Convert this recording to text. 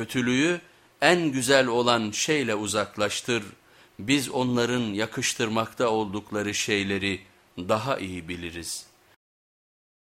Kötülüğü en güzel olan şeyle uzaklaştır, biz onların yakıştırmakta oldukları şeyleri daha iyi biliriz.''